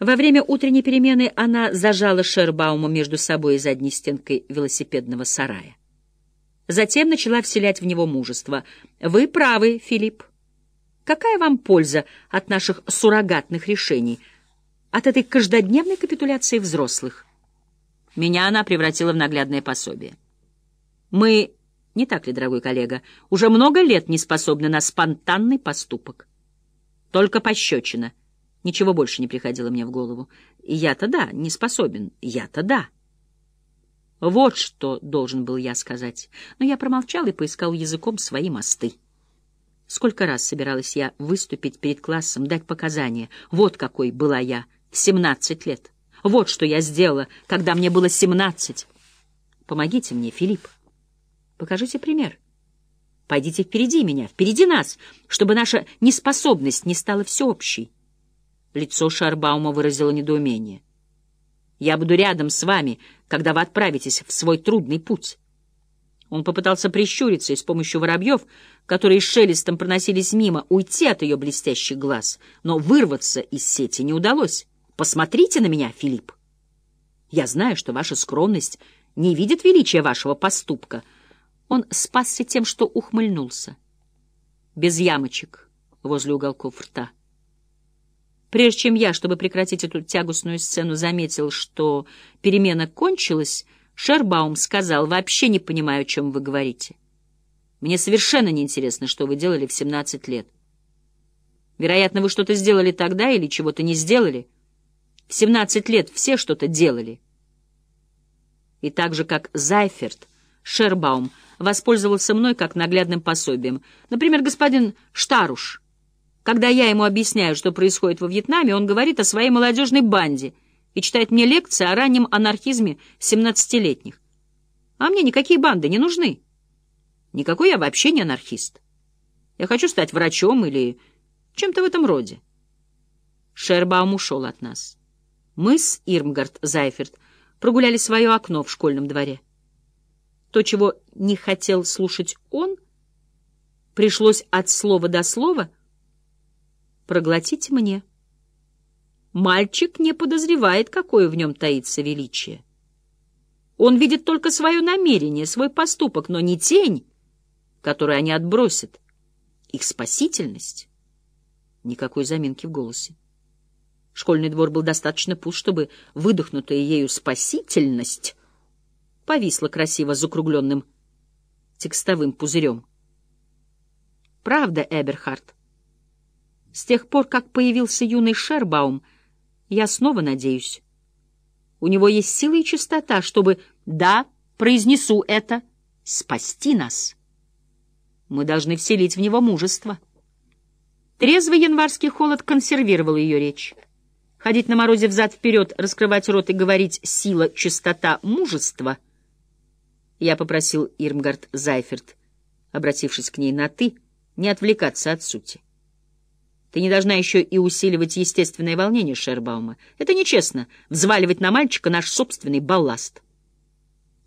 Во время утренней перемены она зажала Шербаума между собой и задней стенкой велосипедного сарая. Затем начала вселять в него мужество. «Вы правы, Филипп. Какая вам польза от наших суррогатных решений, от этой каждодневной капитуляции взрослых?» Меня она превратила в наглядное пособие. «Мы, не так ли, дорогой коллега, уже много лет не способны на спонтанный поступок. Только пощечина. Ничего больше не приходило мне в голову. Я-то да, не способен. Я-то да». Вот что должен был я сказать. Но я промолчал и поискал языком свои мосты. Сколько раз собиралась я выступить перед классом, дать показания. Вот какой была я в семнадцать лет. Вот что я сделала, когда мне было семнадцать. Помогите мне, Филипп. Покажите пример. Пойдите впереди меня, впереди нас, чтобы наша неспособность не стала всеобщей. Лицо Шарбаума выразило недоумение. Я буду рядом с вами, когда вы отправитесь в свой трудный путь. Он попытался прищуриться и с помощью воробьев, которые шелестом проносились мимо, уйти от ее блестящих глаз, но вырваться из сети не удалось. Посмотрите на меня, Филипп. Я знаю, что ваша скромность не видит величия вашего поступка. Он спасся тем, что ухмыльнулся. Без ямочек возле уголков рта. Прежде чем я, чтобы прекратить эту тягостную сцену, заметил, что перемена кончилась, Шербаум сказал, «Вообще не понимаю, о чем вы говорите. Мне совершенно неинтересно, что вы делали в 17 лет. Вероятно, вы что-то сделали тогда или чего-то не сделали. В 17 лет все что-то делали». И так же, как Зайферт, Шербаум воспользовался мной как наглядным пособием. Например, господин Штаруш — когда я ему объясняю, что происходит во Вьетнаме, он говорит о своей молодежной банде и читает мне лекции о раннем анархизме семнадцатилетних. А мне никакие банды не нужны. Никакой я вообще не анархист. Я хочу стать врачом или чем-то в этом роде. Шербаум ушел от нас. Мы с Ирмгард Зайферт прогуляли свое окно в школьном дворе. То, чего не хотел слушать он, пришлось от слова до слова — проглотить мне. Мальчик не подозревает, какое в нем таится величие. Он видит только свое намерение, свой поступок, но не тень, которую они отбросят, их спасительность. Никакой заминки в голосе. Школьный двор был достаточно пуст, чтобы выдохнутая ею спасительность повисла красиво закругленным текстовым пузырем. Правда, Эберхард, с тех пор, как появился юный Шербаум, я снова надеюсь. У него есть сила и чистота, чтобы, да, произнесу это, спасти нас. Мы должны вселить в него мужество. Трезвый январский холод консервировал ее речь. Ходить на морозе взад-вперед, раскрывать рот и говорить «сила, чистота, мужество» я попросил Ирмгард Зайферт, обратившись к ней на «ты», не отвлекаться от сути. Ты не должна еще и усиливать естественное волнение Шербаума. Это нечестно — взваливать на мальчика наш собственный балласт.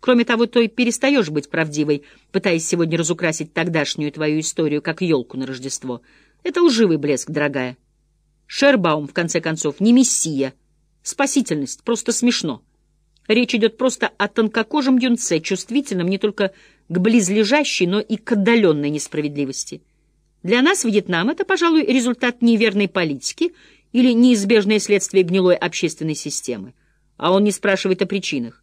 Кроме того, ты перестаешь быть правдивой, пытаясь сегодня разукрасить тогдашнюю твою историю, как елку на Рождество. Это лживый блеск, дорогая. Шербаум, в конце концов, не мессия. Спасительность просто смешно. Речь идет просто о тонкокожем юнце, чувствительном не только к близлежащей, но и к отдаленной несправедливости. Для нас Вьетнам — это, пожалуй, результат неверной политики или неизбежное следствие гнилой общественной системы. А он не спрашивает о причинах.